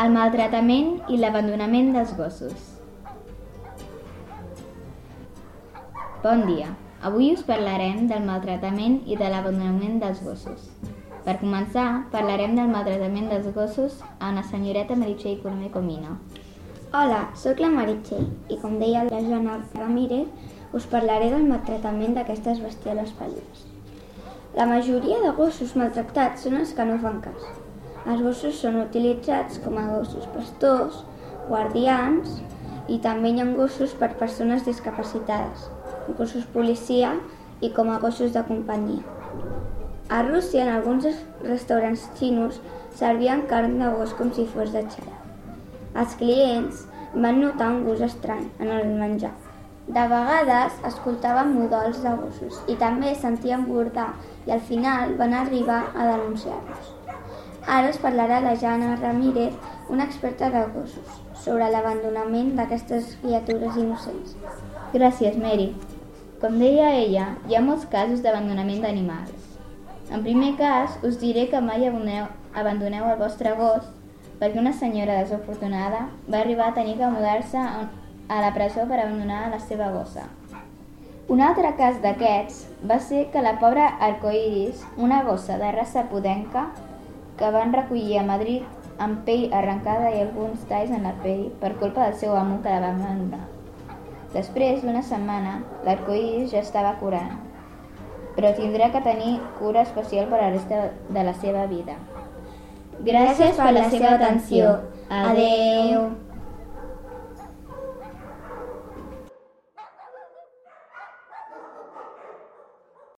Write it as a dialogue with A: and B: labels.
A: El maltratament i l'abandonament dels gossos. Bon dia. Avui us parlarem del maltratament i de l'abandonament dels gossos. Per començar, parlarem del maltratament dels gossos a una senyoreta Meritxell Colomer Comino.
B: Hola, sóc la Meritxell i com deia la Joana Ramírez, us parlaré del maltratament d'aquestes bestioles peludes. La majoria de gossos maltractats són els que no fan cas. Els gossos són utilitzats com a gossos pastors, guardians i també hi ha gossos per persones discapacitades, gossos policia i com a gossos de companyia. A Rússia, en alguns restaurants xinos, servien carn de gos com si fos de xarà. Els clients van notar un gust estrany en el menjar. De vegades escoltaven mudols de gossos i també sentien bordar i al final van arribar a denunciar-los. Ara us parlarà la Jana Ramírez, una experta de gossos, sobre l'abandonament d'aquestes criatures innocents.
A: Gràcies, Mary. Com deia ella, hi ha molts casos d'abandonament d'animals. En primer cas, us diré que mai abandoneu, abandoneu el vostre gos perquè una senyora desafortunada va arribar a tenir que mudar-se a la presó per abandonar la seva gossa. Un altre cas d'aquests va ser que la pobra Arcoiris, una gossa de raça pudenca, que van recollir a Madrid amb pell arrencada i alguns talls en la pell per culpa del seu amo que la va abandonar. Després d'una setmana, l'arcoïris ja estava curant, però tindrà que tenir cura especial per a la resta de la seva vida. Gràcies per la seva atenció. Adeu.